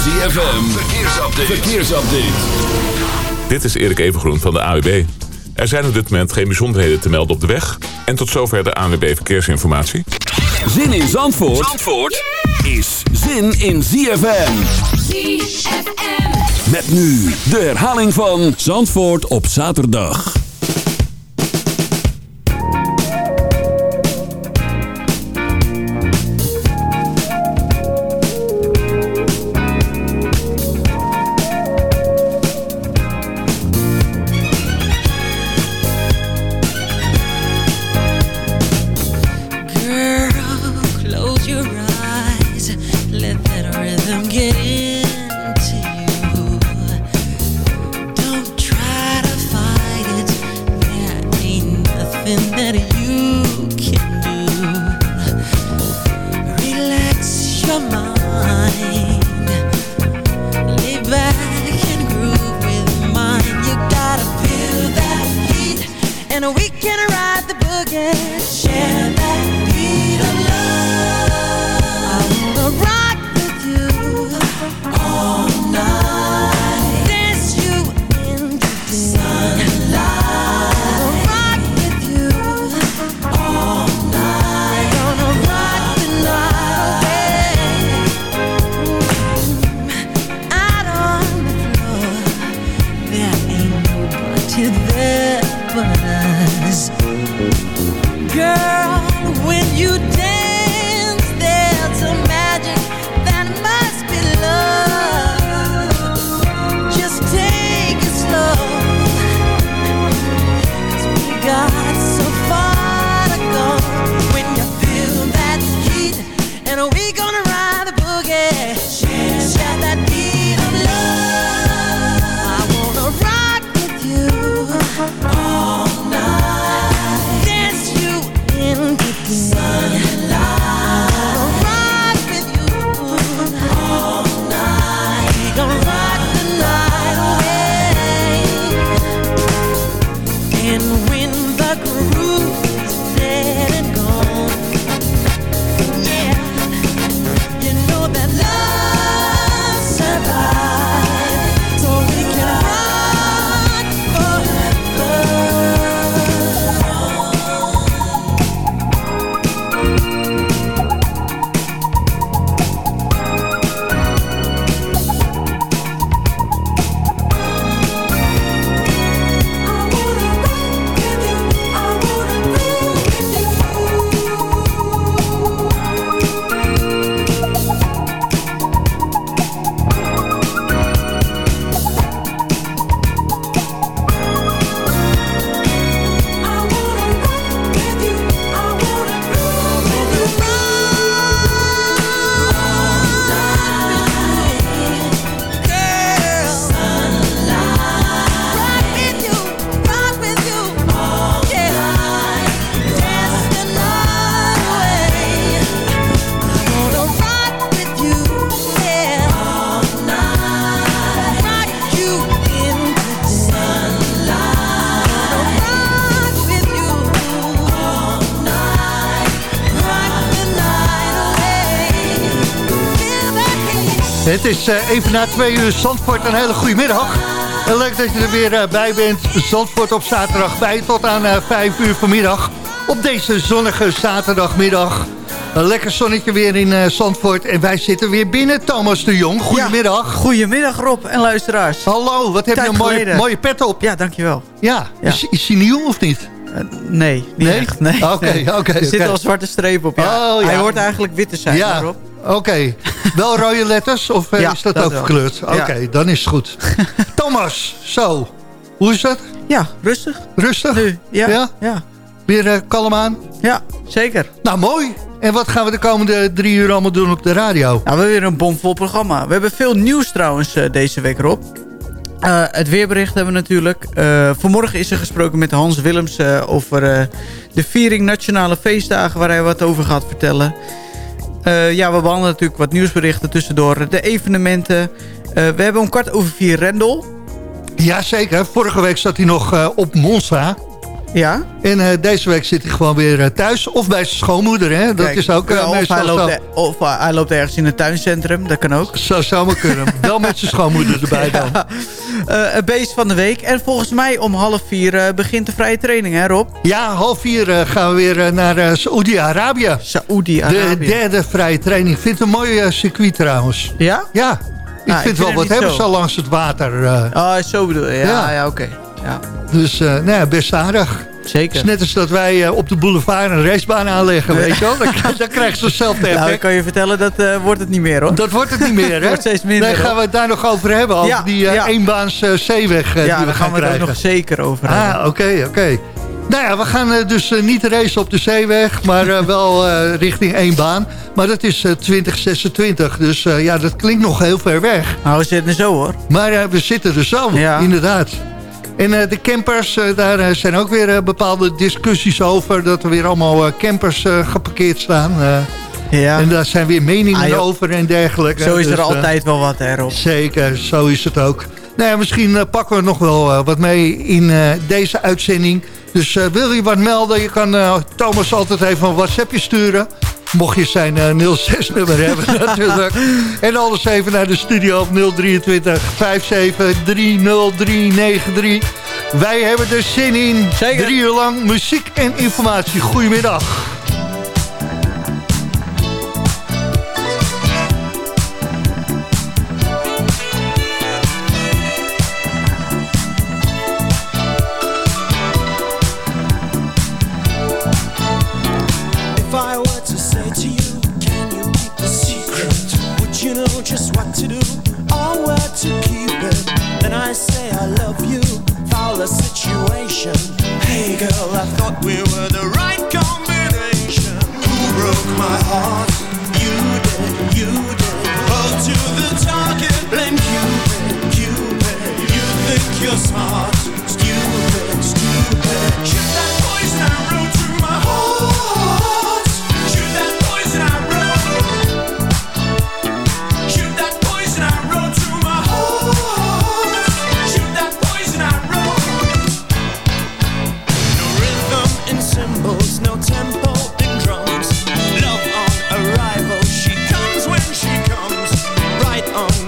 ZFM, verkeersupdate. verkeersupdate. Dit is Erik Evengroen van de AWB. Er zijn op dit moment geen bijzonderheden te melden op de weg. En tot zover de ANWB Verkeersinformatie. Zin in Zandvoort, Zandvoort is zin in ZFM. ZFM. Met nu de herhaling van Zandvoort op zaterdag. Het is uh, even na twee uur Zandvoort. Een hele goede middag. Leuk dat je er weer uh, bij bent. Zandvoort op zaterdag bij tot aan uh, vijf uur vanmiddag. Op deze zonnige zaterdagmiddag. Een lekker zonnetje weer in Zandvoort. En wij zitten weer binnen. Thomas de Jong, goedemiddag. Ja, goedemiddag Rob en luisteraars. Hallo, wat heb je een mooie, mooie pet op. Ja, dankjewel. Ja, ja. Is, is hij nieuw of niet? nee, niet nee? echt. Nee, Oké, okay, oké. Okay, er zit al zwarte streep op. Ja. Oh, ja. Hij hoort eigenlijk wit te zijn, ja. Rob. Oké, wel rode letters of eh, is dat, ook verkleurd? Oké, dan is het goed. Thomas, zo. Hoe is het? Ja, rustig. Rustig? Nu, ja. ja? Weer uh, kalm aan? Ja, zeker. Nou, mooi. En wat gaan we de komende drie uur allemaal doen op de radio? Nou, we hebben weer een bomvol programma. We hebben veel nieuws trouwens uh, deze week, Rob. Uh, het weerbericht hebben we natuurlijk. Uh, vanmorgen is er gesproken met Hans Willems over de viering Nationale Feestdagen... waar hij wat over gaat vertellen. Uh, ja, we behandelen natuurlijk wat nieuwsberichten tussendoor. De evenementen. Uh, we hebben om kwart over vier Rendel. Jazeker. Vorige week zat hij nog uh, op Monza. Ja? En deze week zit hij gewoon weer thuis. Of bij zijn schoonmoeder, hè? Dat is ook uh, of, hij loopt, of hij loopt ergens in het tuincentrum, dat kan ook. Zo zou maar kunnen. Wel met zijn schoonmoeder erbij dan. het beest van de week. En volgens mij om half vier begint de vrije training, hè Rob? Ja, half vier gaan we weer naar Saoedi-Arabië. Saoedi-Arabië. De derde vrije training. Ik vind het een mooi circuit trouwens. Ja? Ja. Ik nou, vind wel wat hebben ze langs het water. Oh, zo bedoel je. Ja, ja. ja oké. Ja. Dus uh, nou ja, best aardig. Zeker. Het is net als dat wij uh, op de boulevard een racebaan aanleggen, weet je wel. Dan, dan krijg je hetzelfde effect. Nou, ik kan je vertellen, dat uh, wordt het niet meer hoor. Dat wordt het niet meer, hè? wordt steeds minder. Nee, gaan we het daar nog over hebben, over ja, die ja. eenbaans zeeweg die we gaan, gaan we krijgen. daar nog zeker over ah, hebben. Ah, oké, okay, oké. Okay. Nou ja, we gaan uh, dus uh, niet racen op de zeeweg, maar uh, wel richting één baan. Maar dat is 2026, dus ja, dat klinkt nog heel ver weg. Nou, we zitten er zo hoor. Maar we zitten er zo, ja. inderdaad. En de campers, daar zijn ook weer bepaalde discussies over... dat er weer allemaal campers geparkeerd staan... Ja. En daar zijn weer meningen ah, over en dergelijke. Zo is er dus, altijd wel wat erop. Zeker, zo is het ook. Nou ja, misschien pakken we nog wel wat mee in deze uitzending. Dus wil je wat melden, je kan Thomas altijd even een WhatsAppje sturen. Mocht je zijn uh, 06-nummer hebben natuurlijk. En alles even naar de studio op 023 57 30393. Wij hebben er zin in. Zeker. Drie uur lang muziek en informatie. Goedemiddag. We were the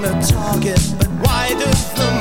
I'm a target, but why does the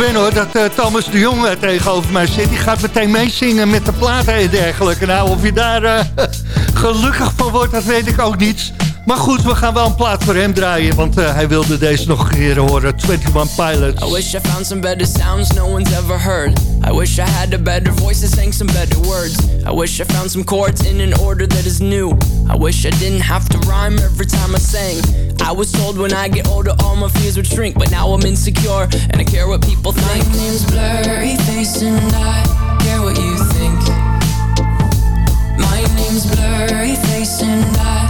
wennen hoor, dat uh, Thomas de Jong uh, tegenover mij zit. Die gaat meteen meezingen met de platen en dergelijke. Nou, of je daar uh, gelukkig van wordt, dat weet ik ook niet. Maar goed, we gaan wel een plaat voor hem draaien, want uh, hij wilde deze nog een keer horen. 21 Pilots. I wish I found some better sounds no one's ever heard. I wish I had a better voice that sang some better words. I wish I found some chords in an order that is new. I wish I didn't have to rhyme every time I sang. I was told when I get older all my fears would shrink, but now I'm insecure and I care what people think. My name's Blurry Face and I care what you think. My name's Blurry Face and I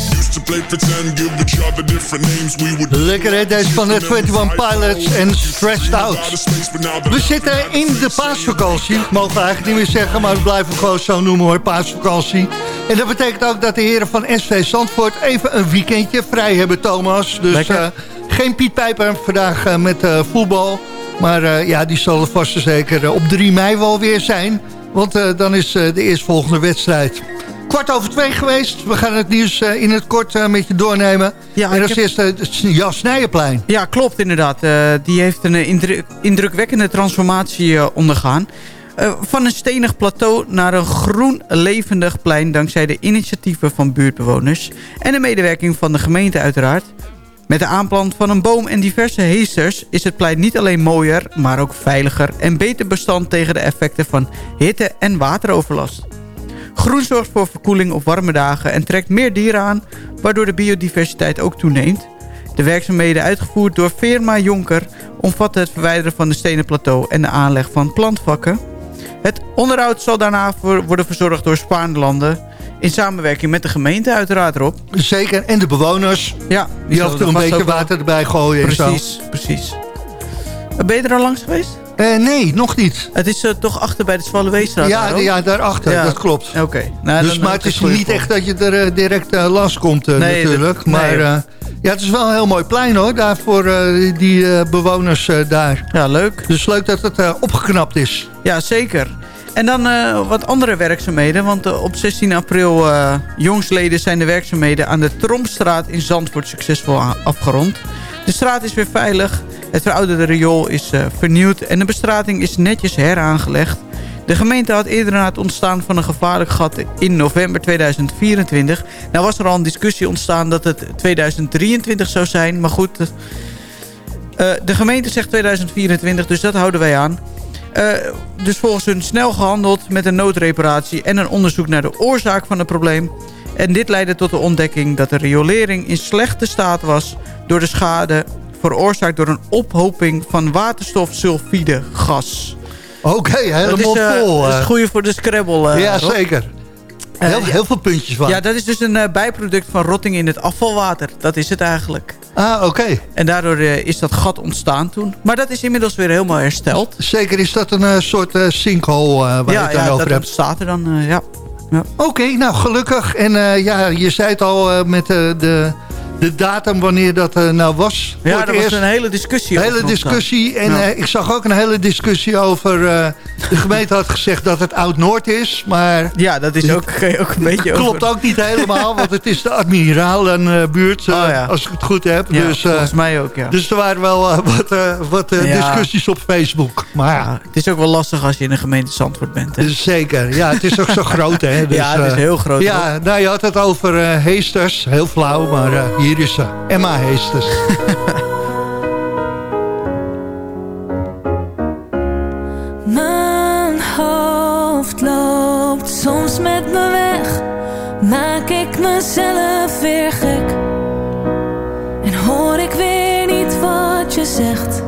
Used to play pretend, give each other different names. We would Lekker hè, deze van de 21 Pilots en Stressed Out. We zitten in de paasvakantie. Mogen we eigenlijk niet meer zeggen, maar we blijven gewoon zo noemen hoor, paasvakantie. En dat betekent ook dat de heren van SV Zandvoort even een weekendje vrij hebben, Thomas. Dus eh, geen Piet Pijper vandaag eh, met eh, voetbal. Maar eh, ja, die zal er vast en zeker op 3 mei wel weer zijn. Want eh, dan is eh, de eerstvolgende wedstrijd. Kwart over twee geweest. We gaan het nieuws eh, in het kort eh, met je doornemen. Ja, en als heb- eerste het Jan Snijenplein. Ja, klopt inderdaad. Eh, die heeft een eh, indru- indrukwekkende transformatie eh, ondergaan. Eh, van een stenig plateau naar een groen levendig plein... dankzij de initiatieven van buurtbewoners... en de medewerking van de gemeente uiteraard. Met de aanplant van een boom en diverse heesters... is het plein niet alleen mooier, maar ook veiliger... en beter bestand tegen de effecten van hitte- en wateroverlast. Groen zorgt voor verkoeling op warme dagen en trekt meer dieren aan... waardoor de biodiversiteit ook toeneemt. De werkzaamheden uitgevoerd door firma Jonker... omvatten het verwijderen van de stenen plateau en de aanleg van plantvakken. Het onderhoud zal daarna voor- worden verzorgd door Spaarlanden... in samenwerking met de gemeente uiteraard erop. Zeker, en de bewoners. Ja, Die af en toe een beetje water erbij gooien en zo. Precies, precies. Ben je er al langs geweest? Eh, nee, nog niet. Het is eh, toch achter bij de Zwaluweestraat? Ja, daar ja, daarachter, Ja. dat klopt. Oké. Nou, dus, maar eh, het is niet echt dat je er eh, direct eh, last komt eh, Nee, natuurlijk. dat- maar nee. eh, ja, het is wel een heel mooi plein hoor, daar voor eh, die eh, bewoners eh, daar. Ja, leuk. Dus leuk dat het eh, opgeknapt is. Ja, zeker. En dan eh, wat andere werkzaamheden. Want eh, op 16 april eh jongsleden zijn de werkzaamheden aan de Tromstraat in Zandvoort succesvol afgerond. De straat is weer veilig. Het verouderde riool is eh, vernieuwd en de bestrating is netjes heraangelegd. De gemeente had eerder na het ontstaan van een gevaarlijk gat in november 2024... Nou was er al een discussie ontstaan dat het 2023 zou zijn. Maar goed, uh, de gemeente zegt 2024, dus dat houden wij aan. Uh, dus volgens hun snel gehandeld met een noodreparatie... en een onderzoek naar de oorzaak van het probleem. En dit leidde tot de ontdekking dat de riolering in slechte staat was... door de schade veroorzaakt door een ophoping van waterstofsulfide gas. Oké, okay, helemaal dat is, vol. Dat is het goede voor de Scrabble. ja, Rob. zeker. Heel, heel, veel puntjes van. Ja, dat is dus een uh, bijproduct van rotting in het afvalwater. Dat is het eigenlijk. Ah, oké. Okay. En daardoor uh, is dat gat ontstaan toen. Maar dat is inmiddels weer helemaal hersteld. Zeker, is dat een uh, soort sinkhole waar ja, je het dan ja, over dat hebt? staat er dan, ja. ja. Oké, okay, nou gelukkig. En ja, je zei het al met de de datum wanneer dat uh, nou was. Ja, er was een hele discussie Een hele discussie. En ja. uh, ik zag ook een hele discussie over... Uh, de gemeente had gezegd dat het Oud-Noord is, maar... Ja, dat is ook, ook een beetje Klopt over. ook niet helemaal, want het is de Admiralenbuurt, oh, ja. als ik het goed heb. Ja, dus, volgens mij ook, ja. Dus er waren wel wat, wat discussies op Facebook. Maar ja. Het is ook wel lastig als je in een gemeente Zandvoort bent. Hè? Zeker, ja, het is ook zo groot, hè. Dus, ja, het is heel groot. Ja, nou, je had het over Heesters, heel flauw, maar hier Heesters. Mijn hoofd loopt soms met me weg. Maak ik mezelf weer gek. En hoor ik weer niet wat je zegt.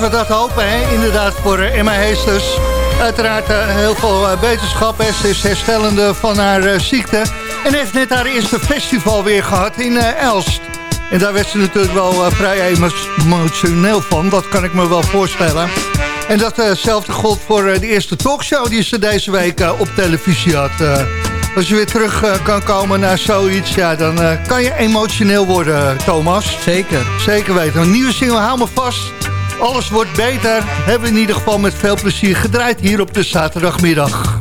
Laten we dat hopen, hè? inderdaad, voor eh, Emma Heesters. Uiteraard uh, heel veel uh, beterschap. Hè. Ze is herstellende van haar uh, ziekte. En heeft net haar eerste festival weer gehad in Elst. En daar werd ze natuurlijk wel vrij emotioneel van. Dat kan ik me wel voorstellen. En datzelfde gold voor de eerste talkshow die ze deze week op televisie had. als je weer terug kan komen naar zoiets, ja, dan kan je emotioneel worden, Thomas. Zeker. Zeker weten. Een nieuwe single, hou me vast. Alles wordt beter. Hebben we in ieder geval met veel plezier gedraaid hier op de zaterdagmiddag.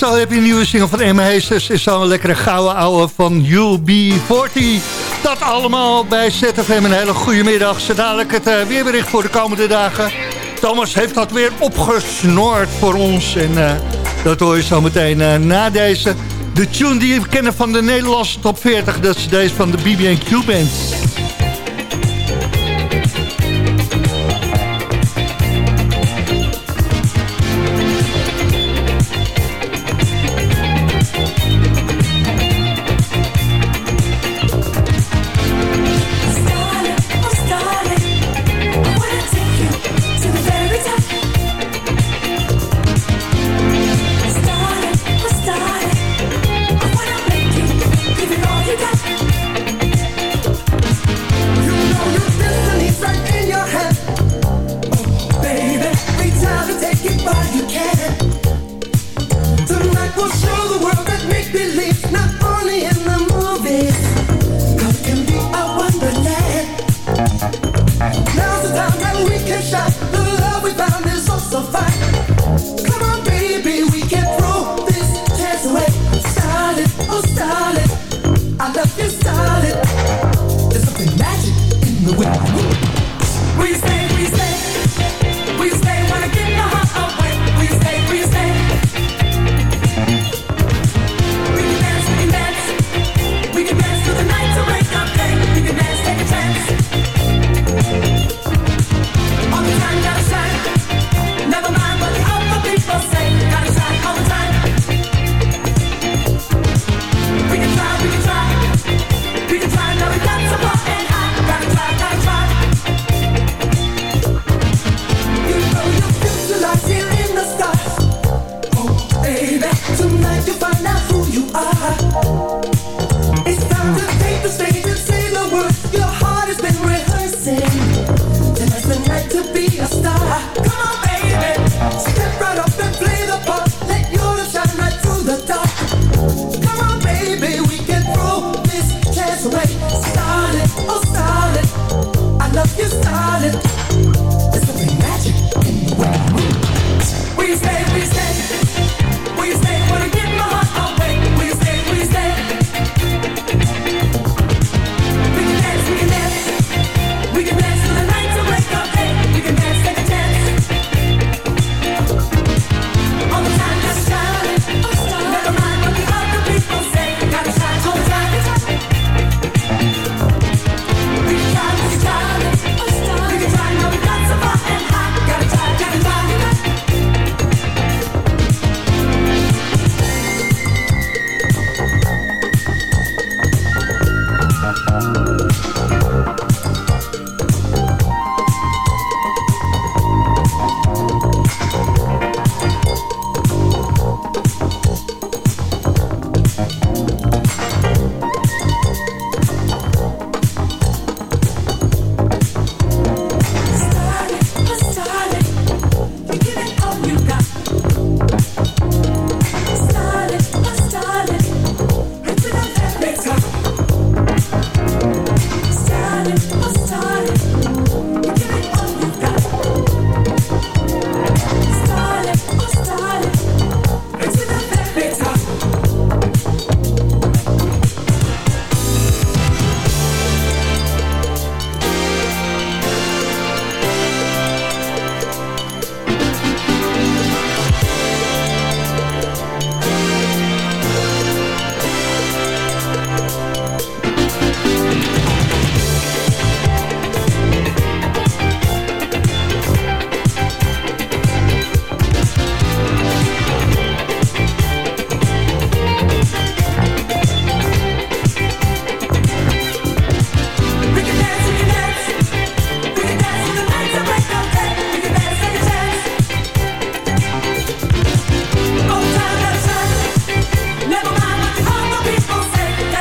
Zo heb je een nieuwe single van Emma Heesters. En zo een lekkere gouden ouwe van UB40. Dat allemaal bij ZFM. Een hele goede middag. Zo dadelijk het eh, weerbericht voor de komende dagen. Thomas heeft dat weer opgesnoord voor ons. En eh, dat hoor je zo meteen eh, na deze. De tune die we kennen van de Nederlandse top 40. Dat is deze van de BB&Q Band.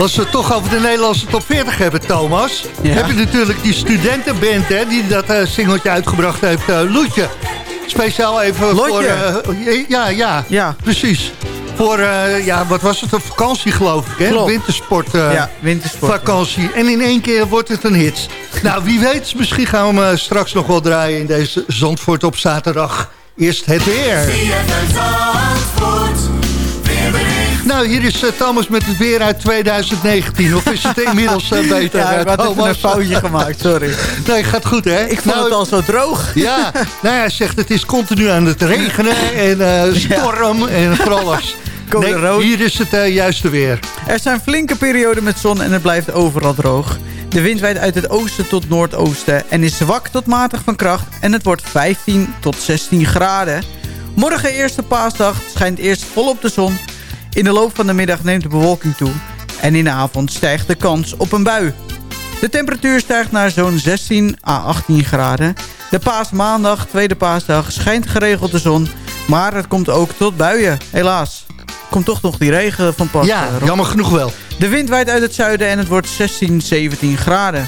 Als we het toch over de Nederlandse top 40 hebben, Thomas... Ja. heb je natuurlijk die studentenband hè, die dat eh, singeltje uitgebracht heeft, eh, Loetje. Speciaal even voor... eh, ja, ja, Ja. precies. Voor, ja, wat was het, een vakantie geloof ik, hè? Klopt. Wintersport. ja, wintersport. vakantie. En in één keer wordt het een hit. nou, wie weet, misschien gaan we hem straks nog wel draaien in deze Zandvoort op zaterdag. Eerst het weer. Nou, hier is eh, Thomas met het weer uit 2019. Of is het inmiddels eh, beter, Ja, ik had Thomas? een foutje gemaakt, sorry. Nee, gaat goed, hè? Ik vond Nou, het al zo droog. Ja, nou ja, hij zegt het is continu aan het regenen en eh, storm en alles. Nee, hier is het juiste weer. Er zijn flinke perioden met zon en het blijft overal droog. De wind waait uit het oosten tot noordoosten en is zwak tot matig van kracht. En het wordt 15 tot 16 graden. Morgen, eerste paasdag, schijnt eerst volop de zon. In de loop van de middag neemt de bewolking toe. En in de avond stijgt de kans op een bui. De temperatuur stijgt naar zo'n 16 à 18 graden. De paasmaandag, tweede paasdag, schijnt geregeld de zon. Maar het komt ook tot buien, helaas. Komt toch nog die regen van pas. Ja, eh, Rob. jammer genoeg wel. De wind waait uit het zuiden en het wordt 16, 17 graden.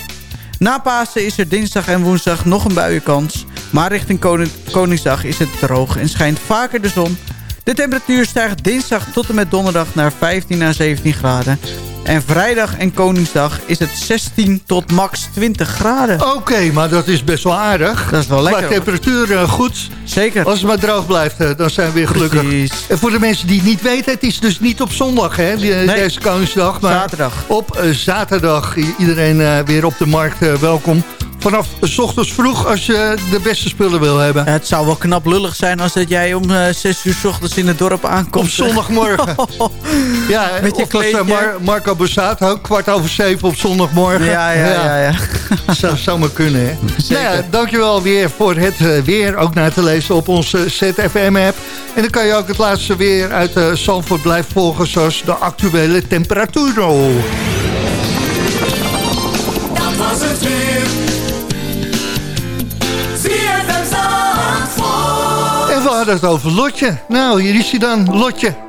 Na Pasen is er dinsdag en woensdag nog een buienkans. Maar richting Koning- Koningsdag is het droog en schijnt vaker de zon. De temperatuur stijgt dinsdag tot en met donderdag naar 15 à 17 graden. En vrijdag en Koningsdag is het 16 tot max 20 graden. Oké, maar dat is best wel aardig. Dat is wel lekker, Qua temperatuur eh, goed. Zeker. Als het maar droog blijft, eh, dan zijn we weer gelukkig. Precies. En voor de mensen die het niet weten, het is dus niet op zondag, hè, Nee. deze Koningsdag. Maar Zaterdag. op eh, zaterdag. Iedereen weer op de markt welkom. Vanaf s ochtends vroeg als je de beste spullen wil hebben. Het zou wel knap lullig zijn als dat jij om eh 6 uur 's ochtends in het dorp aankomt. Op zondagmorgen. Ja, Met je of als, eh, kleedje. Mar- Marco Borsato, ook kwart over zeven op zondagmorgen. Ja, ja, ja. ja. Zou, zou maar kunnen, hè? Zeker. Nou ja, dankjewel weer voor het eh, weer. Ook naar te lezen op onze ZFM-app. En dan kan je ook het laatste weer uit uh, Zandvoort blijven volgen... zoals de actuele temperatuur. Dat was het weer. Hadden het over Lotje. Nou, hier is hij dan, Lotje.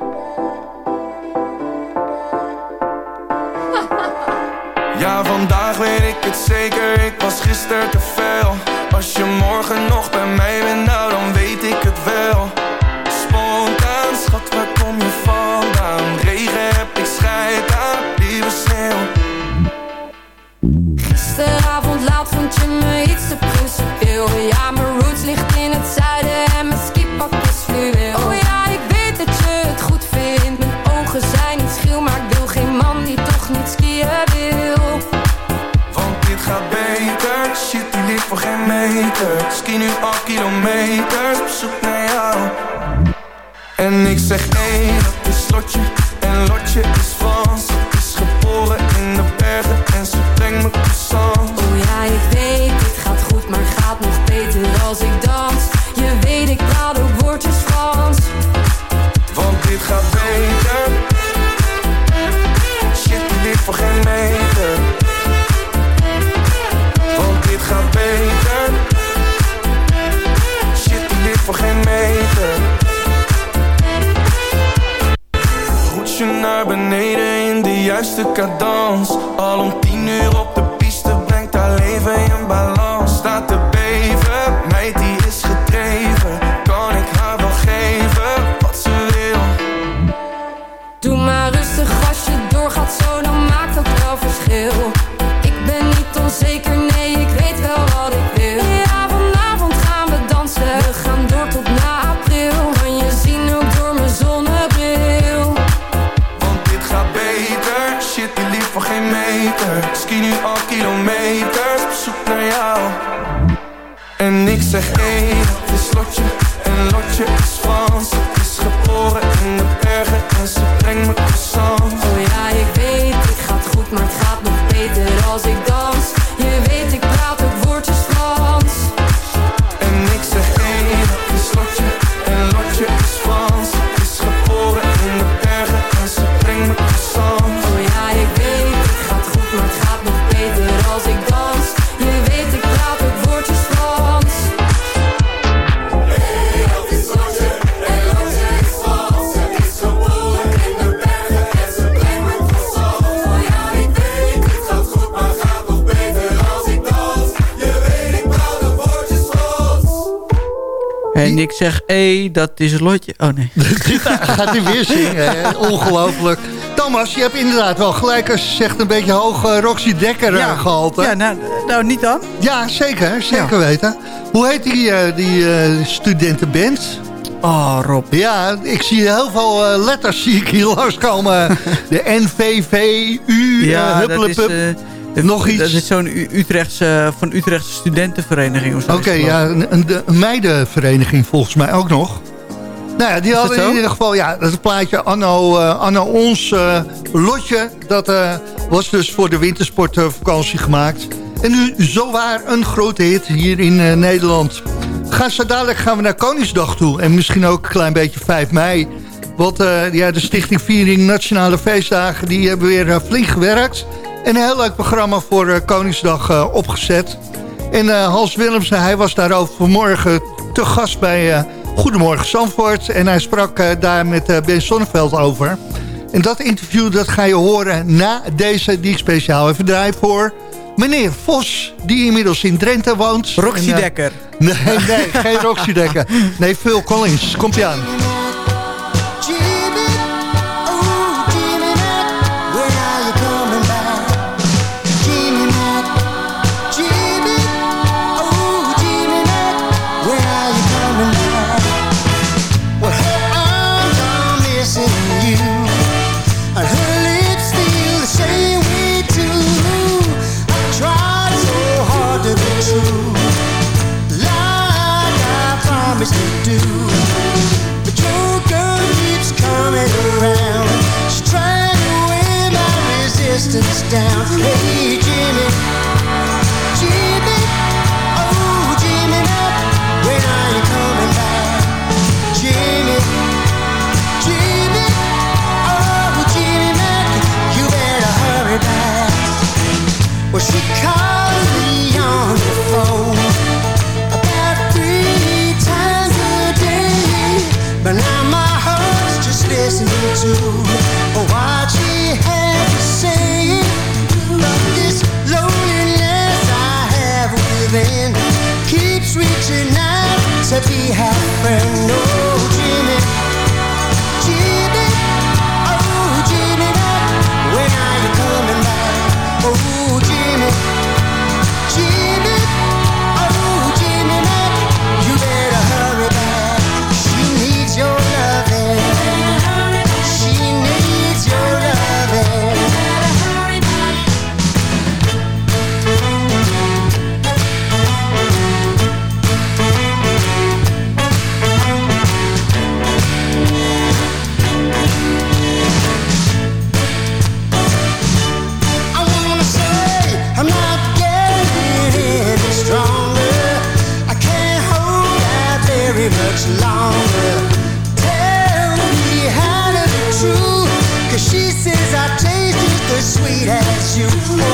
Ja, vandaag weet ik het zeker, ik was gisteren te veel Als je morgen nog bij mij bent, nou dan weet ik het zeg, hé, dat is lotje. Oh nee. Gaat hij weer zingen? Ongelooflijk. Thomas, je hebt inderdaad wel gelijk als je zegt een beetje hoog eh, Roxy Dekker eh, gehalte. ja nou, nou, niet dan. Ja, zeker. Zeker Ja. weten. Hoe heet die, eh, die eh, studentenband? Oh, Rob. Ja, ik zie heel veel letters zie ik hier langskomen. De NVVU, Ja, uh, dat is, Nog iets? Dat is zo'n Utrechtse, van Utrechtse studentenvereniging. of zo Oké, ja, een, een, de- een meidenvereniging volgens mij ook nog. Nou ja, die hadden in ieder geval, ja, dat plaatje Anno, eh, Anno Ons eh, Lotje. Dat eh, was dus voor de wintersportvakantie gemaakt. En nu zowaar een grote hit hier in eh, Nederland. Gaan zo dadelijk gaan we naar Koningsdag toe. En misschien ook een klein beetje 5 mei. Want eh, ja, de Stichting Viering Nationale Feestdagen... die hebben weer eh, flink gewerkt. En een heel leuk programma voor eh, Koningsdag eh, opgezet. En eh, Hans Willemsen, hij was daarover vanmorgen te gast bij Goedemorgen Zandvoort. En hij sprak daar met Ben Sonneveld over. En dat interview dat ga je horen na deze die ik speciaal even draai voor... Meneer Vos, die inmiddels in Drenthe woont. Roxy En, Dekker. Nee, nee, geen Roxy Dekker. Nee, Phil Collins. Komt ie aan. You.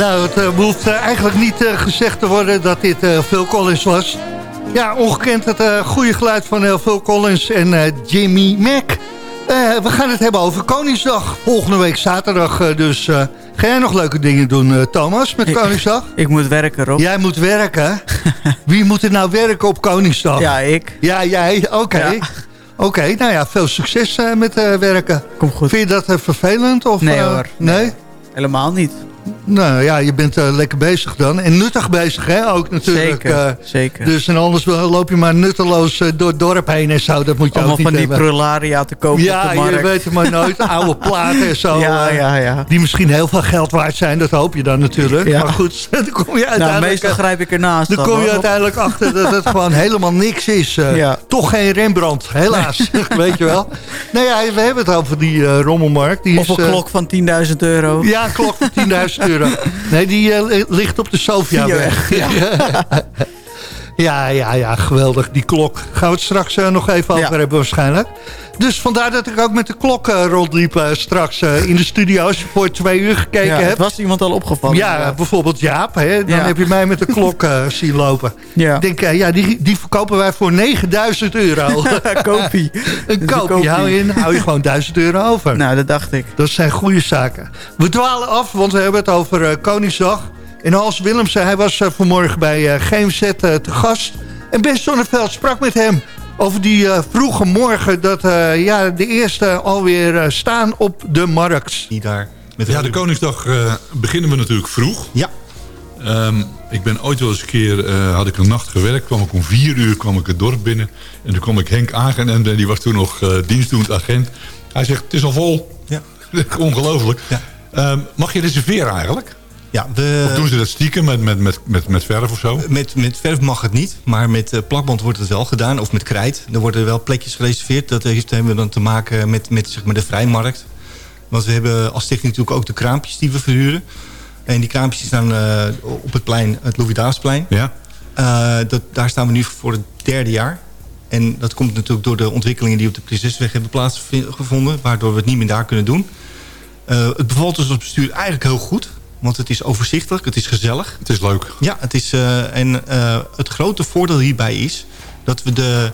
Nou, het eh, hoeft eh, eigenlijk niet eh, gezegd te worden dat dit Phil Collins was. Ja, ongekend het goede geluid van Phil Collins en Jimmy Mac. We gaan het hebben over Koningsdag. Volgende week zaterdag dus. ga jij nog leuke dingen doen, Thomas, met Koningsdag? Ik moet werken, Rob. Jij moet werken. Wie moet er nou werken op Koningsdag? Ja, ik. Ja, jij? Oké. Ja. Oké, nou ja, veel succes met werken. Kom goed. Vind je dat vervelend? Of, Nee, hoor. Nee? Helemaal niet. Nou ja, je bent eh, lekker bezig dan. En nuttig bezig, hè? Ook natuurlijk. Zeker, eh, zeker. dus en anders loop je maar nutteloos eh, door het dorp heen en zo. Dat moet je Allemaal ook niet van die prularia te kopen Ja, op de je markt. weet het maar nooit. Oude platen en zo. Ja, ja, ja. Die misschien heel veel geld waard zijn. Dat hoop je dan natuurlijk. Ja. Maar goed, dan kom je Nou, uiteindelijk... meestal eh, grijp ik ernaast. dan dan, kom je hoor. uiteindelijk achter dat het gewoon helemaal niks is. Ja. Toch geen Rembrandt, helaas. Weet je wel. Nou ja, we hebben het over die rommelmarkt. Die Of is, een klok van 10.000 euro. Ja, een klok van 10.000 euro. Nee, die eh, ligt op de Sofiaweg. Ja. Ja, ja, ja, geweldig. Die klok. Gaan we het straks eh, nog even over Ja. hebben waarschijnlijk. Dus vandaar dat ik ook met de klok eh, rondliep eh, straks in de studio. Als je voor twee uur gekeken Ja, was iemand al opgevallen. Ja, bijvoorbeeld Jaap. Hè? Dan Ja. heb je mij met de klok zien lopen. Ik denk, ja, die, die verkopen wij voor 9000 euro. kopie. een koopje hou je, in, hou je gewoon 1000 euro over. Nou, dat dacht ik. Dat zijn goede zaken. We dwalen af, want we hebben het over Koningsdag. En Hans Willemsen, hij was eh, vanmorgen bij eh, GMZ eh, te gast. En Ben Sonneveld sprak met hem over die eh, vroege morgen... dat eh, ja, de eerste alweer eh, staan op de markt. Die daar met Ja, de Koningsdag eh, beginnen we natuurlijk vroeg. Ja. Ehm, ik ben ooit wel eens een keer, eh, had ik een nacht gewerkt, kwam ik om vier uur kwam ik het dorp binnen. En toen kwam ik Henk aangerend en die was toen nog eh, dienstdoend agent. Hij zegt, het is al vol. Ja. Ongelooflijk. Ja. Ehm, mag je reserveren eigenlijk? Ja, we, Of doen ze dat stiekem met, met, met, met, met verf of zo? met, met verf mag het niet, maar met eh, plakband wordt het wel gedaan. Of met krijt. Er worden wel plekjes gereserveerd. Dat heeft, hebben we dan te maken met, met zeg maar, de vrijmarkt. Want we hebben als stichting natuurlijk ook de kraampjes die we verhuren. En die kraampjes staan eh, op het plein, het Louis-Davidsplein. Ja. Eh, dat, daar staan we nu voor het derde jaar. En dat komt natuurlijk door de ontwikkelingen die op de Prinsesweg hebben plaatsgevonden. Waardoor we het niet meer daar kunnen doen. Eh, het bevalt ons als bestuur eigenlijk heel goed. Want het is overzichtelijk, het is gezellig. Het is leuk. Ja, het is, eh, en eh, het grote voordeel hierbij is... dat we de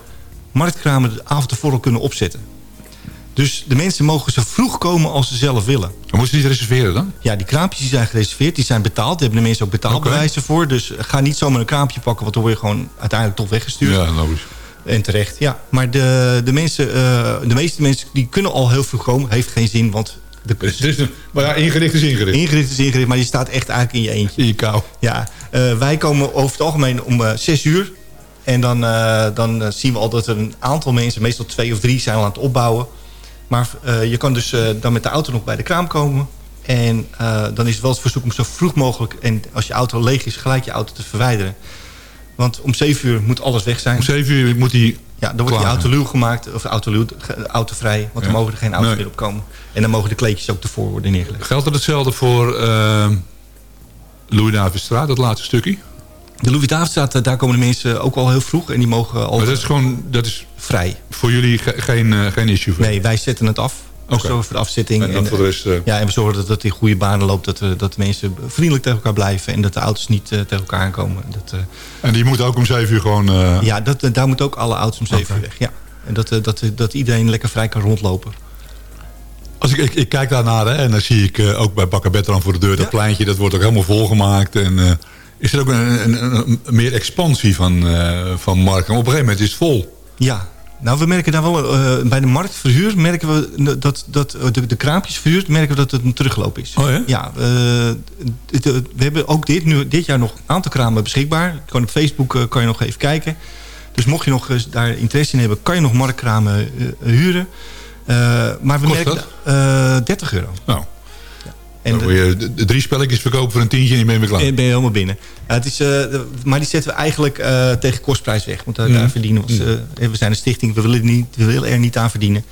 marktkramen de avond ervoor kunnen opzetten. Dus de mensen mogen zo vroeg komen als ze zelf willen. Dan moeten ze niet reserveren dan? Ja, die kraampjes die zijn gereserveerd, die zijn betaald. Daar hebben de mensen ook betaalbewijzen voor. Dus ga niet zomaar een kraampje pakken... want dan word je gewoon uiteindelijk toch weggestuurd. Ja, logisch. En terecht, ja. Maar de, de, mensen, eh, de meeste mensen die kunnen al heel vroeg komen. Heeft geen zin, want is een- maar ja, ingericht is ingericht. ingericht is ingericht... maar je staat echt eigenlijk in je eentje. In je kou. Ja, eh, wij komen over het algemeen om eh, zes uur. En dan, eh, dan zien we al dat er een aantal mensen, meestal twee of drie, zijn aan het opbouwen. Maar je kan dus dan met de auto nog bij de kraam komen. En dan is het wel het verzoek om zo vroeg mogelijk... en als je auto leeg is, gelijk je auto te verwijderen. Want om zeven uur moet alles weg zijn. Om zeven uur moet hij... Ja, dan wordt die klaar auto luw gemaakt, of auto luw, ge- autovrij. Want Ja. dan mogen er geen auto's Nee. meer op komen. En dan mogen de kleedjes ook ervoor worden neergelegd. Geldt dat hetzelfde voor uh, Louis Davidstraat, dat laatste stukje? De Louis-Davidstraat, eh, daar komen de mensen ook al heel vroeg. En die mogen al Maar dat is gewoon dat is vrij. voor jullie ge- geen, eh, geen issue? voor? Nee, wij zetten het af. We Oké. zorgen voor de afzetting. En dan voor de rest... eh, ja, en we zorgen dat het in goede banen loopt. Dat, we, dat de mensen vriendelijk tegen elkaar blijven. En dat de auto's niet eh, tegen elkaar aankomen. Dat, eh, En die moet ook om zeven uur gewoon... eh, ja, dat, eh, daar moeten ook alle auto's om zeven uur weg. Ja. En dat, eh, dat, eh, dat iedereen lekker vrij kan rondlopen. Als ik, ik, ik kijk daarnaar hè, en dan zie ik eh, ook bij Bakker Betteran voor de deur... dat Ja. pleintje, dat wordt ook helemaal volgemaakt. En, eh, is er ook een, een, een- een meer expansie van, eh, van markt? En op een gegeven moment is het vol. Ja, nou we merken daar wel, eh, bij de marktverhuur merken we dat, dat eh, de, de kraampjesverhuur merken we dat het een terugloop is. Oh ja? Ja, eh, we hebben ook dit, nu, dit jaar nog een aantal kramen beschikbaar. Kan op Facebook kan je nog even kijken. Dus mocht je nog daar interesse in hebben, kan je nog marktkramen huren. Maar we Kost merken eh 30 euro. Nou, En dan je drie spelletjes verkopen voor een tientje en je bent weer klaar. en ben je helemaal binnen. Ja, het is, eh, maar die zetten we eigenlijk eh, tegen kostprijs weg. Want daar, Mhm. verdienen we. eh, we zijn een stichting, we willen, niet, we willen er niet aan verdienen.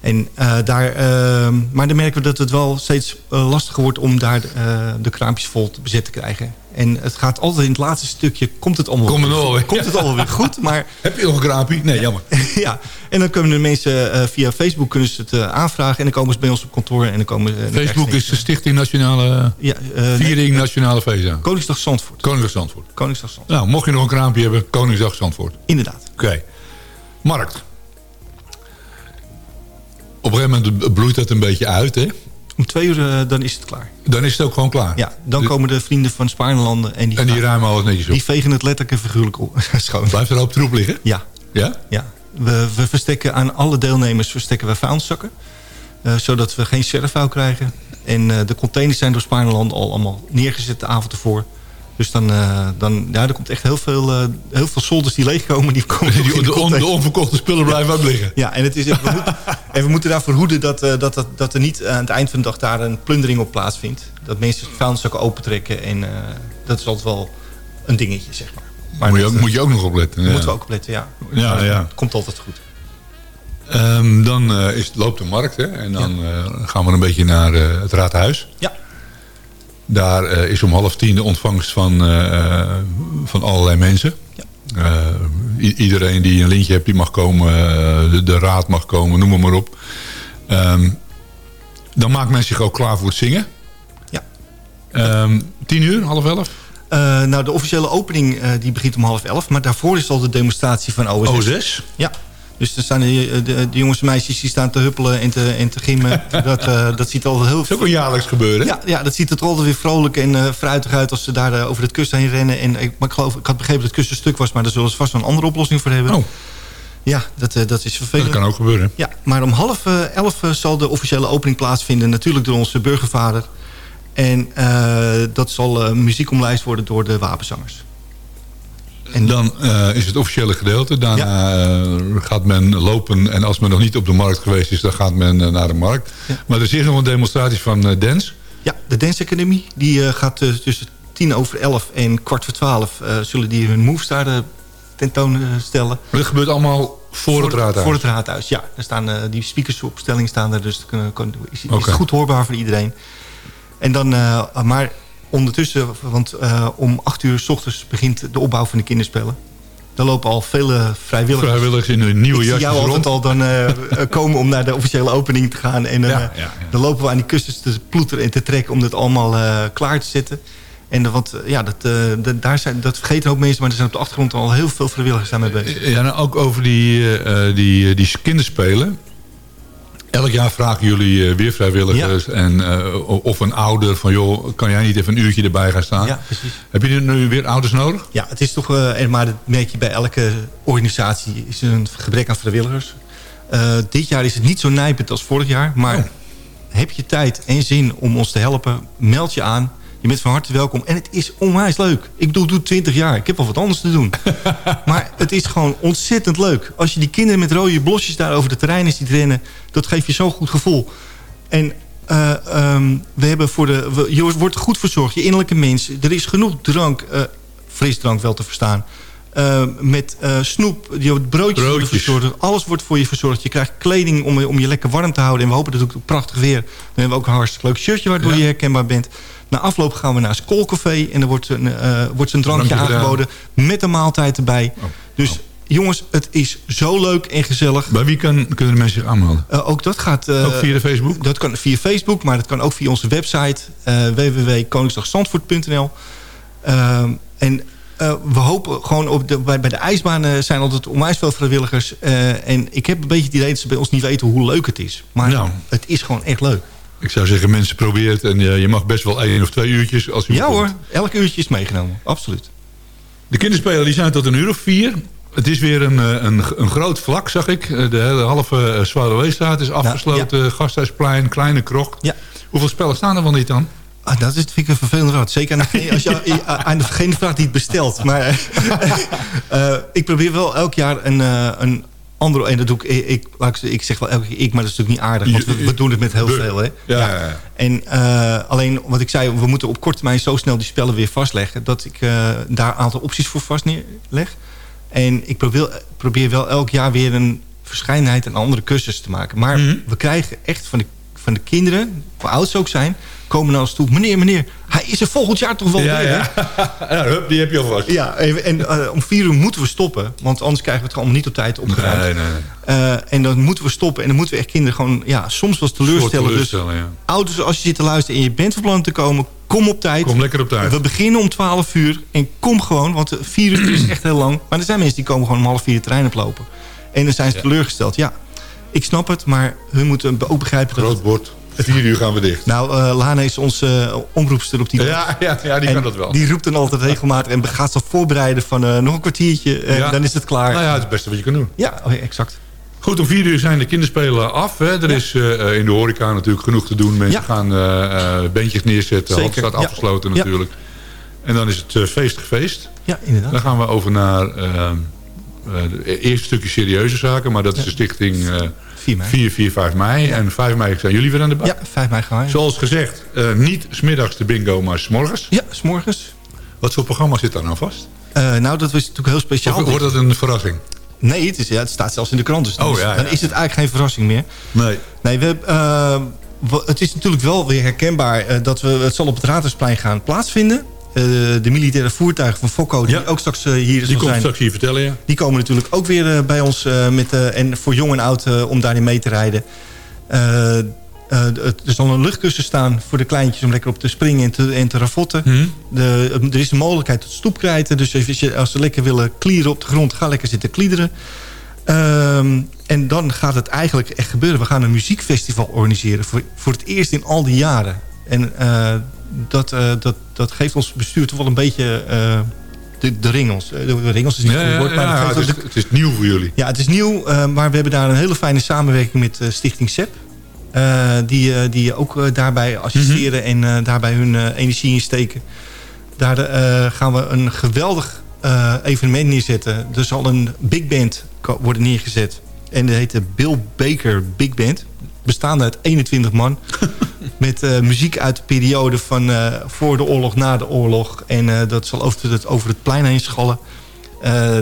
En, eh, daar, eh, maar dan merken we dat het wel steeds eh, lastiger wordt om daar eh, de kraampjes vol te bezet te krijgen. En het gaat altijd in het laatste stukje, komt het allemaal, Kom er weer komt het allemaal weer goed. Maar Heb je nog een kraampje? Nee, jammer. ja, en dan kunnen de mensen via Facebook kunnen ze het aanvragen. En dan komen ze bij ons op kantoor. En dan komen, Facebook is de Stichting Nationale... Ja, nee, Viering Nationale Feestdag. Koningsdag Zandvoort. Koningsdag Zandvoort. Koningsdag Zandvoort. Nou, mocht je nog een kraampje hebben, Koningsdag Zandvoort. Inderdaad. Oké. Markt. Op een gegeven moment bloeit dat een beetje uit, hè? Om twee uur eh, dan is het klaar. Dan is het ook gewoon klaar. Ja, dan komen de vrienden van Spaarnelanden en die, En die gaan- ruimen alles netjes op. die vegen het letterlijk en figuurlijk op- schoon. Blijft er een hoop troep liggen? Ja, Ja? ja. We, we verstekken aan alle deelnemers verstekken we vuilniszakken. eh, zodat we geen zwerfvuil krijgen. En eh, de containers zijn door Spaarneland al allemaal neergezet de avond ervoor. Dus dan, eh, dan ja, er komt echt heel veel, eh, heel veel solders die leegkomen. Die komen Die, de, de on- de container. onverkochte spullen blijven ook liggen. Ja, en, het is, we, moeten, en we moeten daarvoor hoeden dat, eh, dat, dat, dat er niet aan het eind van de dag daar een plundering op plaatsvindt. Dat mensen vuilniszakken opentrekken. En dat is altijd wel een dingetje, zeg maar. Maar moet, je ook, moet je ook nog opletten. Ja. moeten we ook opletten, ja. Ja, Maar ja. Het komt altijd goed. Ehm, dan is, loopt de markt, hè? En dan gaan we een beetje naar het raadhuis. Ja. Daar eh, is om half tien de ontvangst van, eh, van allerlei mensen. Ja. Eh, iedereen die een lintje hebt, die mag komen. eh, de, de raad mag komen, noem maar, maar op. Ehm, dan maakt men zich ook klaar voor het zingen. Ja. Ehm, tien uur, half elf? Eh, nou, de officiële opening eh, die begint om half elf. Maar daarvoor is al de demonstratie van OSS. OSS? Ja. Dus er staan de, de, de jongens en meisjes die staan te huppelen en te, en te gimmen. dat, eh, dat ziet al heel... Dat is ook een jaarlijks gebeuren. Ja, ja, dat ziet er altijd weer vrolijk en eh fruitig uit als ze daar eh, over het kust heen rennen. En ik, maar ik, geloof, ik had begrepen dat het kust een stuk was, maar daar zullen ze vast wel een andere oplossing voor hebben. Oh. Ja, dat, eh, dat is vervelend. Dat kan ook gebeuren. Ja, maar om half eh, elf eh, zal de officiële opening plaatsvinden. Natuurlijk door onze burgervader. En eh, dat zal eh, muziek omlijst worden door de wapenzangers. En dan eh, is het officiële gedeelte. Daarna eh, gaat men lopen. En als men nog niet op de markt geweest is, dan gaat men eh, naar de markt. Maar er is eerst nog een demonstratie van Dance. Ja, de Dance Academy die, gaat tussen tien over elf en kwart voor twaalf... zullen die hun moves daar tentoonstellen. Maar dat gebeurt allemaal voor, het raadhuis? Voor het raadhuis, ja. Er staan, eh, die speakersopstellingen staan er, dus het is, Oké. goed hoorbaar voor iedereen. En dan, maar ondertussen, want eh, om acht uur s ochtends begint de opbouw van de kinderspellen. Daar lopen al vele vrijwilligers. Vrijwilligers in hun nieuwe jasjes jou rond. al dan eh, eh, komen om naar de officiële opening te gaan. En dan, Ja, ja, ja. dan lopen we aan die kussens te ploeteren en te trekken om dat allemaal klaar te zetten. En want, ja, dat, dat- daar zijn, dat vergeten een hoop mensen, maar er zijn op de achtergrond al heel veel vrijwilligers daarmee bezig. Ja, nou ook over die, die, die kinderspelen. Elk jaar vragen jullie eh, weer vrijwilligers. En, eh, of een ouder van, joh, kan jij niet even een uurtje erbij gaan staan? Ja, precies. Heb je nu weer ouders nodig? Ja, het is toch, en maar dat merk je bij elke organisatie, is een gebrek aan vrijwilligers. Dit jaar is het niet zo nijpend als vorig jaar, maar heb je tijd en zin om ons te helpen, meld je aan. Je bent van harte welkom. En het is onwijs leuk. Ik doe, doe 20 jaar. Ik heb wel wat anders te doen. maar het is gewoon ontzettend leuk. Als je die kinderen met rode blosjes daar over de terreinen ziet rennen... dat geeft je zo'n goed gevoel. En eh, ehm, we hebben voor de... we- je wordt goed verzorgd. Je innerlijke mens. Er is genoeg drank. eh, frisdrank wel te verstaan. Eh, met snoep, die broodjes, Broodjes. verzorgd. Alles wordt voor je verzorgd. Je krijgt kleding om, om je lekker warm te houden. En we hopen dat het ook prachtig weer. Dan hebben we ook een hartstikke leuk shirtje waardoor je herkenbaar bent. Na afloop gaan we naar schoolcafé. En er wordt een, eh, wordt een drankje, Drankje gedaan. aangeboden. Met een maaltijd erbij. Dus jongens, het is zo leuk en gezellig. Bij wie kan, kunnen de mensen zich aanmelden? Eh, ook dat gaat... eh, Ook via de Facebook? Dat kan via Facebook, maar dat kan ook via onze website. www.koningsdagzandvoort.nl En we hopen gewoon... Op de, bij, bij de ijsbanen zijn altijd onwijs veel vrijwilligers. en ik heb een beetje het idee dat ze bij ons niet weten hoe leuk het is. Maar Nou. het is gewoon echt leuk. Ik zou zeggen, mensen probeer het. En eh, je mag best wel één of twee uurtjes. Als je Ja hoor, elk uurtje is meegenomen. Absoluut. De kinderspelen die zijn tot een uur of vier. Het is weer een, eh, een, een groot vlak, zag ik. Eh, De hele halve Zwaluweestraat is afgesloten. Gasthuisplein, kleine krocht. Ja. Hoeveel spellen staan er wel niet dan? Ah, dat is, vind ik een vervelend raad. Zeker aan als je aan degene vraagt die het bestelt. Maar ik probeer wel elk jaar een, een andere... En dat doe ik, ik, ik, zeg wel elke keer ik, maar dat is natuurlijk niet aardig. Want we, we doen het met heel veel. Hè? Ja, ja. En eh, alleen wat ik zei, we moeten op korte termijn zo snel die spellen weer vastleggen... dat ik eh, daar een aantal opties voor vast neerleg. En ik probeer, probeer wel elk jaar weer een verscheidenheid en andere cursussen te maken. Maar Mhm. we krijgen echt van de, van de kinderen, hoe oud ze ook zijn... komen naar ons toe, meneer, meneer, hij is er volgend jaar toch wel Ja, weer, ja. Nou, hup, die heb je alvast. Ja, en, en eh, om vier uur moeten we stoppen. Want anders krijgen we het gewoon niet op tijd opgeruimd. Nee, nee, nee. Eh, en dan moeten we stoppen. En dan moeten we echt kinderen gewoon ja, soms wel teleurstellen. Dus teleurstellen, ja. ouders, als je zit te luisteren en je bent van plan te komen... kom op tijd. Kom lekker op tijd. We beginnen om 12 uur en kom gewoon. Want eh, vier uur is echt heel lang. Maar er zijn mensen die komen gewoon om half vier de trein oplopen. En dan zijn ze teleurgesteld. Ja, ik snap het, maar hun moeten ook begrijpen dat... Groot bord. Vier uur gaan we dicht. Nou, eh Lana is onze eh, omroepster op die dag. Ja, ja, ja die En kan dat wel. Die roept dan altijd regelmatig en gaat zich voorbereiden van eh, nog een kwartiertje. En Ja. dan is het klaar. Nou ja, het is het beste wat je kan doen. Ja, oh exact. Goed, om vier uur zijn de kinderspelen af. Hè. Er is in de horeca natuurlijk genoeg te doen. Mensen Ja. gaan bandjes neerzetten. Zeker, staat afgesloten Ja. natuurlijk. En dan is het eh, feest gefeest. Ja, inderdaad. Dan gaan we over naar het eerste stukje serieuze zaken. Maar dat is de stichting 4 mei. 4, 4, 5 mei. En 5 mei zijn jullie weer aan de bak. Ja, 5 mei gaan wij. Zoals gezegd, eh, niet smiddags de bingo, maar s'morgens. Ja, s'morgens. Wat voor programma zit daar nou vast? Eh, nou, dat was natuurlijk heel speciaal. Of wordt dat een verrassing? Nee, het, is, ja, het staat zelfs in de krant. Dus Oh, ja, dan is het eigenlijk geen verrassing meer. Nee. Nee, we, hebben, eh, het is natuurlijk wel weer herkenbaar... dat we, het zal op het Raadhuisplein gaan plaatsvinden. Eh, de militaire voertuigen van Fokko... die ook straks eh, hier Die zal komt zijn. straks hier vertellen, ja. Die komen natuurlijk ook weer eh, bij ons. met, en voor jong en oud om daarin mee te rijden. Er zal een luchtkussen staan voor de kleintjes... om lekker op te springen en te, en te ravotten. Hm? De, er is de mogelijkheid tot stoepkrijten. Dus als, je, als ze lekker willen klieren op de grond... ga lekker zitten kliederen. Ehm, en dan gaat het eigenlijk echt gebeuren. We gaan een muziekfestival organiseren. Voor, voor het eerst in al die jaren. En dat, eh, dat, dat geeft ons bestuur toch wel een beetje... eh, de, de ringels. Eh, De, ringels is niet Ja, ja, woord, maar ja, het, is, de- het is nieuw voor jullie. ja, het is nieuw, maar we hebben daar een hele fijne samenwerking met Stichting SEP. Die, die ook daarbij assisteren en eh, daarbij hun energie in steken. Daar gaan we een geweldig evenement neerzetten. Er zal een big band worden neergezet. En dat heet de Bill Baker Big Band. Bestaande uit 21 man. met eh, muziek uit de periode van eh, voor de oorlog, na de oorlog. En eh, dat zal over het, over het plein heen schallen.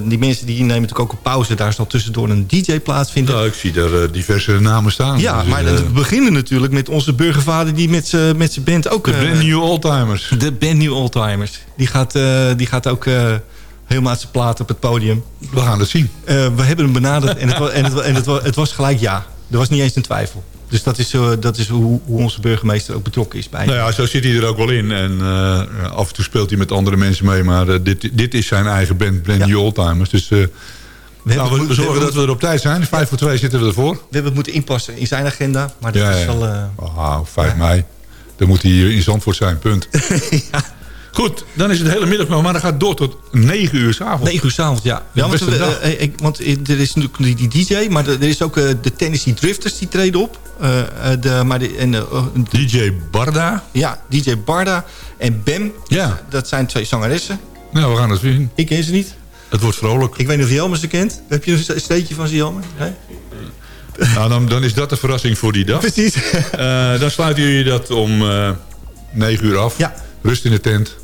Die mensen die nemen natuurlijk ook een pauze. Daar zal tussendoor een DJ plaatsvinden. Nou, ik zie daar diverse namen staan. Ja, Dus, maar we beginnen natuurlijk met onze burgervader... die met zijn met zijn band ook... de brand new oldtimers. de band New Oldtimers. Die gaat, die gaat ook helemaal uit zijn plaat op het podium. We gaan het zien. We hebben hem benaderd en, het, wa- en, het, en het, wa- het was gelijk ja. Er was niet eens een twijfel. Dus dat is, eh, dat is hoe, hoe onze burgemeester ook betrokken is bij. Nou ja, zo zit hij er ook wel in. En eh, af en toe speelt hij met andere mensen mee. Maar eh, dit, dit is zijn eigen band, Brand Ja. Oldtimers. Dus we, nou, hebben, we, zorgen we, dat we er op tijd zijn. Vijf voor twee zitten we ervoor. we hebben het moeten inpassen in zijn agenda. Maar dat Ja, is ja. wel... eh, Ah, 5 mei. Dan moet hij hier in Zandvoort zijn, punt. Goed, dan is het hele middag maar dan gaat door tot 9 uur s'avonds. 9 uur s'avonds, ja. ja want, eh, ik, want er is natuurlijk die, DJ, maar er is ook eh, de Tennessee Drifters die treden op. Eh, de, maar de, en, de- DJ Barda. ja, DJ Barda en Bem. Ja. Dat zijn twee zangeressen. Nou, we gaan het zien. Ik ken ze niet. Het wordt vrolijk. Ik weet niet of Jelmer ze kent. Heb je een steentje van ze, Jelmer? Nee? Nou, dan, dan is dat de verrassing voor die dag. Precies. Dan sluiten jullie dat om eh 9 uur af. Ja. Rust in de tent.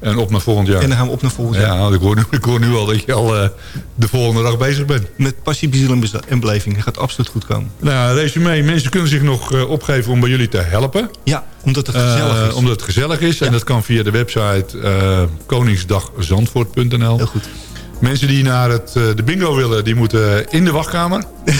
En op naar volgend jaar. En dan gaan we op naar volgend jaar. Ja, ik hoor, nu, ik hoor nu al dat je al eh, de volgende dag bezig bent. Met passie, beziel en beleving. Dat gaat absoluut goed komen. Nou, resume. Mensen kunnen zich nog eh, opgeven om bij jullie te helpen. Ja, omdat het Eh, gezellig is. omdat het gezellig is. En dat kan via de website eh koningsdagzandvoort.nl. Heel goed. Mensen die naar het, eh, de bingo willen, die moeten in de wachtkamer.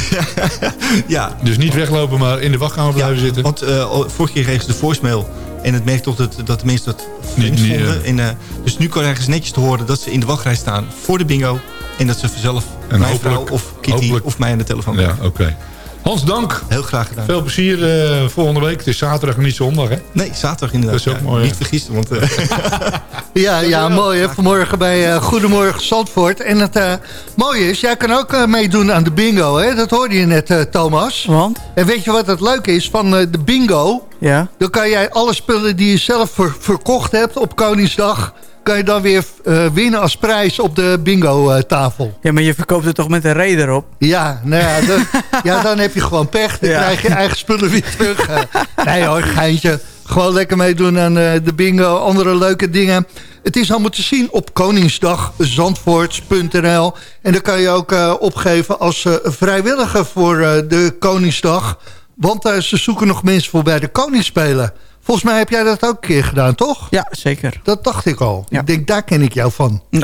Ja, Dus niet weglopen, maar in de wachtkamer blijven ja zitten. want eh, vorige keer kregen ze de voicemail. En het merkt toch dat, dat de mensen dat vreemd niet, vonden. eh. En, eh, dus nu krijgen ze netjes te horen dat ze in de wachtrij staan voor de bingo. En dat ze vanzelf En mijn vrouw of Kitty hopelijk- of mij aan de telefoon Ja, oké. Hans, dank. Heel graag gedaan. Veel plezier eh, volgende week. Het is zaterdag en niet zondag, hè? Nee, zaterdag inderdaad. Dat is ook ja. mooi, Niet vergissen, want... eh, Ja, ja, mooi hè. Vanmorgen bij eh, Goedemorgen Zandvoort. En het eh, mooie is, jij kan ook meedoen aan de bingo. Hè? Dat hoorde je net, eh, Thomas. Want? En weet je wat het leuke is van eh, de bingo? Ja. Dan kan jij alle spullen die je zelf ver- verkocht hebt op Koningsdag... kan je dan weer eh, winnen als prijs op de bingo-tafel. Ja, maar je verkoopt het toch met een reden op? Ja, nou ja, dan, ja, dan heb je gewoon pech. Dan Ja. krijg je eigen spullen weer terug. Eh, nee hoor, geintje. Gewoon lekker meedoen aan eh, de bingo, andere leuke dingen. Het is allemaal te zien op koningsdagzandvoorts.nl. En dan kan je ook eh, opgeven als eh, vrijwilliger voor eh, de Koningsdag. Want eh, ze zoeken nog mensen voor bij de Koningsspelen. Volgens mij heb jij dat ook een keer gedaan, toch? Ja, zeker. Dat dacht ik al. Ja. Ik denk, daar ken ik jou van.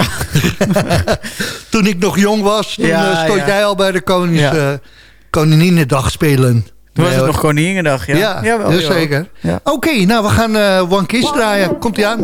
toen ik nog jong was, toen Ja, eh, stond ja. jij al bij de konings, Ja. eh, Koninginnedag spelen. Toen was het nog Koninginnedag, ja? Ja, Jawel, heel jawel. zeker. Ja. Oké, nou we gaan eh One Kiss draaien. Komt ie aan?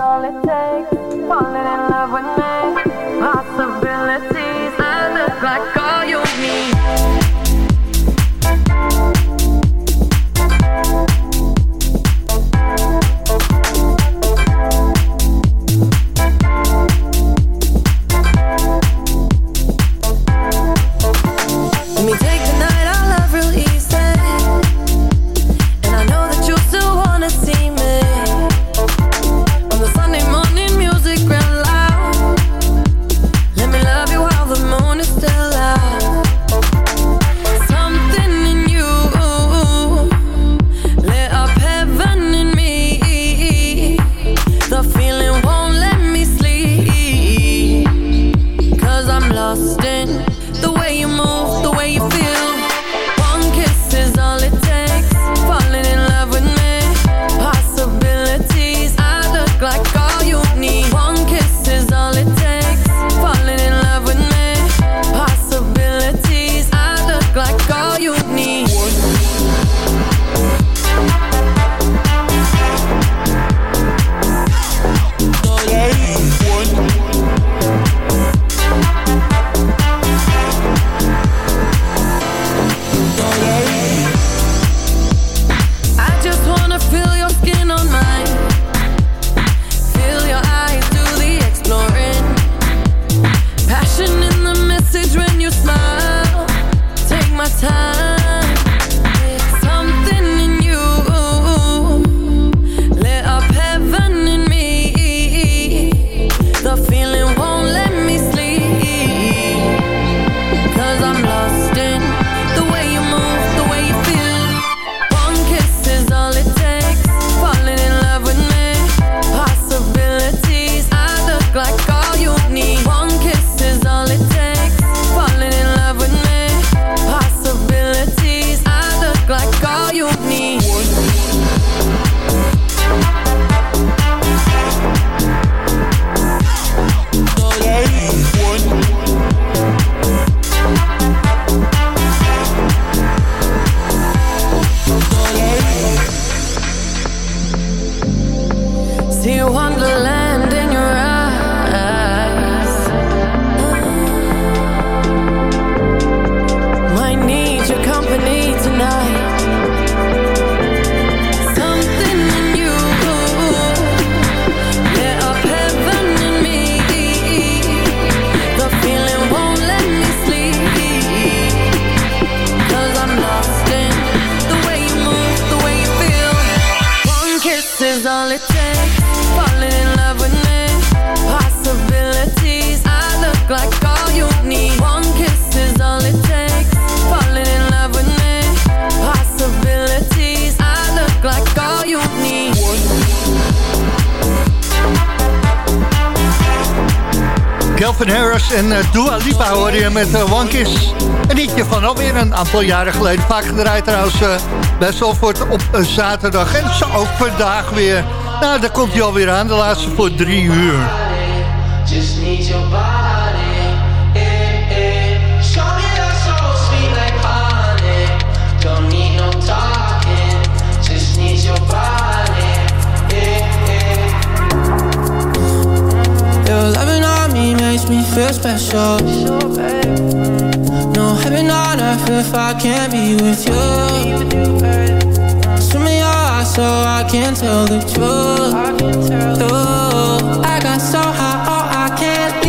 Calvin Harris en uh, Lipa hoor je met uh, One Kiss. Een liedje van alweer een aantal jaren geleden. Vaak gedraaid trouwens uh, bij Zalvoort op zaterdag. En zo ook vandaag weer. Nou, daar komt hij alweer aan. De laatste voor drie uur. feel special. No heaven on earth if I can't be with you. Swim in your eyes so I can tell the truth. Ooh, I got so high, oh I can't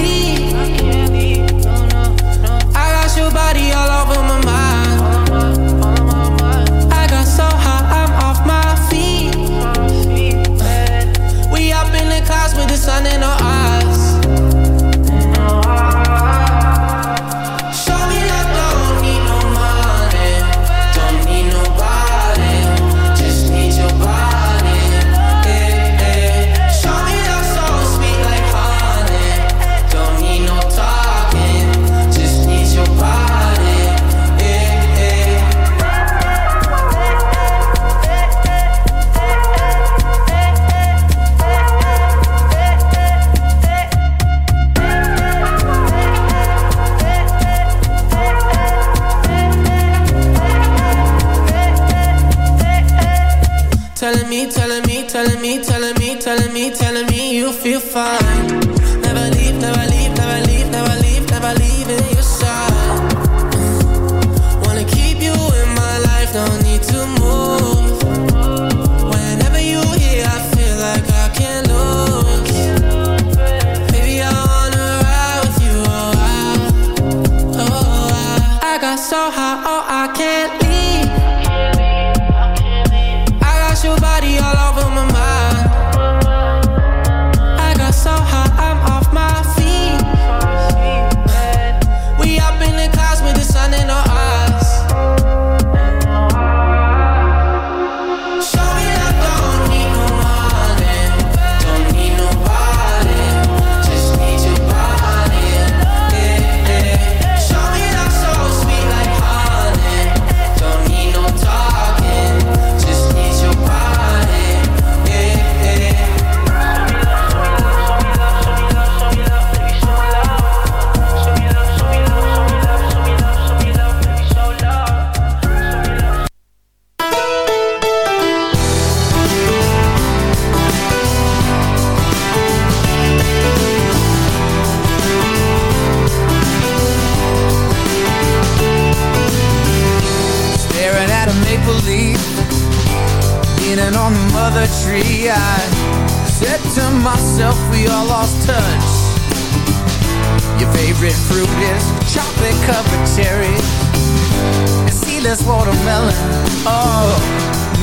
Oh,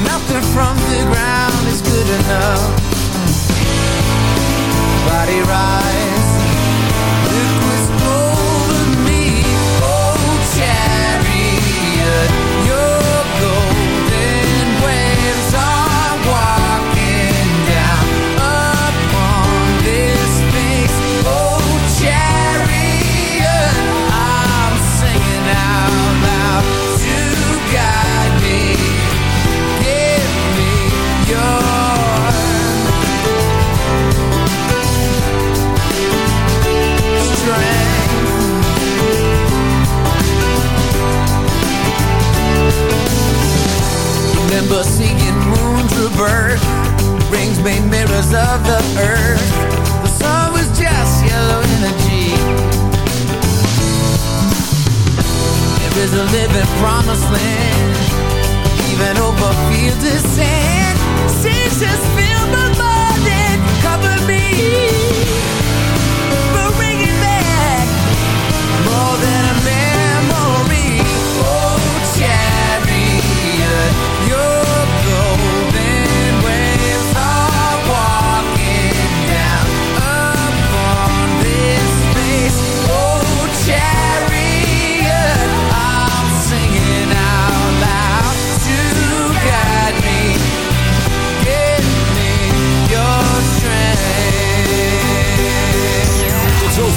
nothing from the ground is good enough. Body ride. Silver seeking moon's to Rings made mirrors of the earth. The sun was just yellow energy. There is a living promised land. Even over fields of sand. Seas just